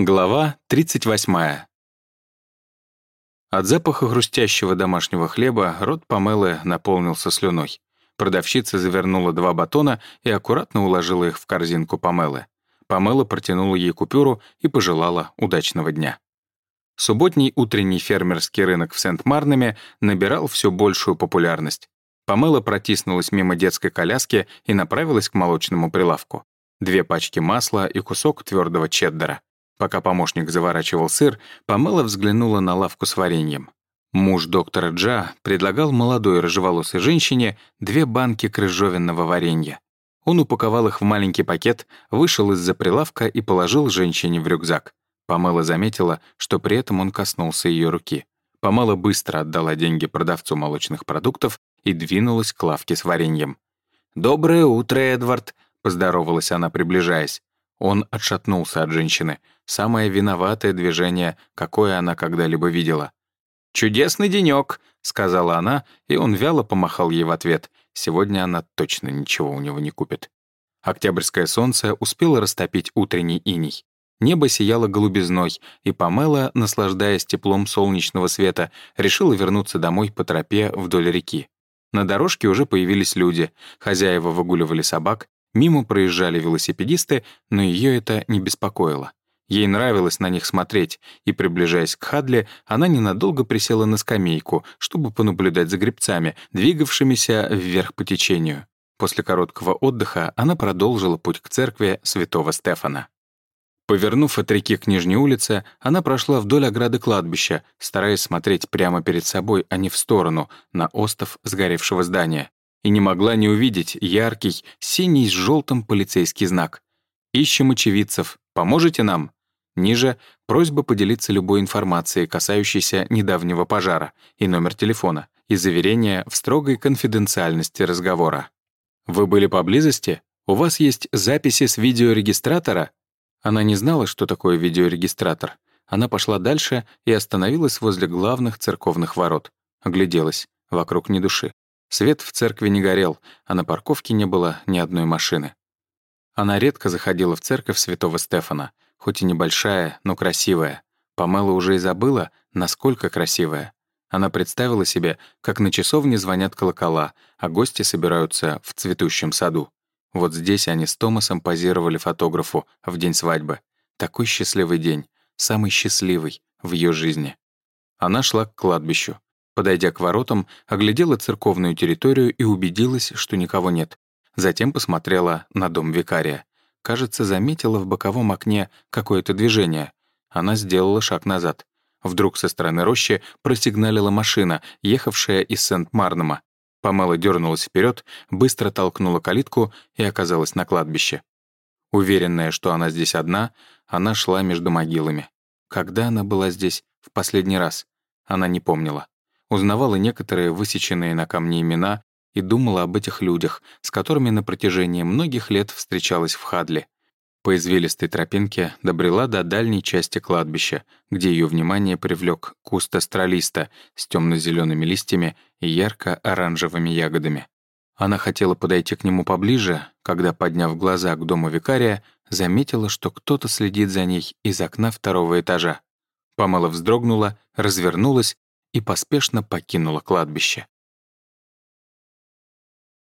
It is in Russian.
Глава 38. От запаха хрустящего домашнего хлеба рот Памелы наполнился слюной. Продавщица завернула два батона и аккуратно уложила их в корзинку Памелы. Памела протянула ей купюру и пожелала удачного дня. Субботний утренний фермерский рынок в Сент-Марнеме набирал все большую популярность. Памела протиснулась мимо детской коляски и направилась к молочному прилавку. Две пачки масла и кусок твердого чеддера. Пока помощник заворачивал сыр, Памела взглянула на лавку с вареньем. Муж доктора Джа предлагал молодой рыжеволосой женщине две банки крыжовенного варенья. Он упаковал их в маленький пакет, вышел из-за прилавка и положил женщине в рюкзак. Памела заметила, что при этом он коснулся ее руки. Памела быстро отдала деньги продавцу молочных продуктов и двинулась к лавке с вареньем. «Доброе утро, Эдвард», — поздоровалась она, приближаясь. Он отшатнулся от женщины. Самое виноватое движение, какое она когда-либо видела. «Чудесный денёк», — сказала она, и он вяло помахал ей в ответ. Сегодня она точно ничего у него не купит. Октябрьское солнце успело растопить утренний иней. Небо сияло голубизной, и Памела, наслаждаясь теплом солнечного света, решила вернуться домой по тропе вдоль реки. На дорожке уже появились люди, хозяева выгуливали собак, Мимо проезжали велосипедисты, но ее это не беспокоило. Ей нравилось на них смотреть, и, приближаясь к Хадле, она ненадолго присела на скамейку, чтобы понаблюдать за гребцами, двигавшимися вверх по течению. После короткого отдыха она продолжила путь к церкви святого Стефана. Повернув от реки к Нижней улице, она прошла вдоль ограды кладбища, стараясь смотреть прямо перед собой, а не в сторону, на остов сгоревшего здания и не могла не увидеть яркий, синий с желтым полицейский знак. «Ищем очевидцев. Поможете нам?» Ниже — просьба поделиться любой информацией, касающейся недавнего пожара, и номер телефона, и заверение в строгой конфиденциальности разговора. «Вы были поблизости? У вас есть записи с видеорегистратора?» Она не знала, что такое видеорегистратор. Она пошла дальше и остановилась возле главных церковных ворот. Огляделась. Вокруг ни души. Свет в церкви не горел, а на парковке не было ни одной машины. Она редко заходила в церковь святого Стефана, хоть и небольшая, но красивая. Памела уже и забыла, насколько красивая. Она представила себе, как на часовне звонят колокола, а гости собираются в цветущем саду. Вот здесь они с Томасом позировали фотографу в день свадьбы. Такой счастливый день, самый счастливый в ее жизни. Она шла к кладбищу. Подойдя к воротам, оглядела церковную территорию и убедилась, что никого нет. Затем посмотрела на дом викария. Кажется, заметила в боковом окне какое-то движение. Она сделала шаг назад. Вдруг со стороны рощи просигналила машина, ехавшая из Сент-Марнома. Помало дернулась вперед, быстро толкнула калитку и оказалась на кладбище. Уверенная, что она здесь одна, она шла между могилами. Когда она была здесь в последний раз? Она не помнила узнавала некоторые высеченные на камне имена и думала об этих людях, с которыми на протяжении многих лет встречалась в Хадле. По извилистой тропинке добрела до дальней части кладбища, где ее внимание привлек куст астролиста с темно-зелеными листьями и ярко-оранжевыми ягодами. Она хотела подойти к нему поближе, когда, подняв глаза к дому викария, заметила, что кто-то следит за ней из окна второго этажа. Памела вздрогнула, развернулась и поспешно покинула кладбище.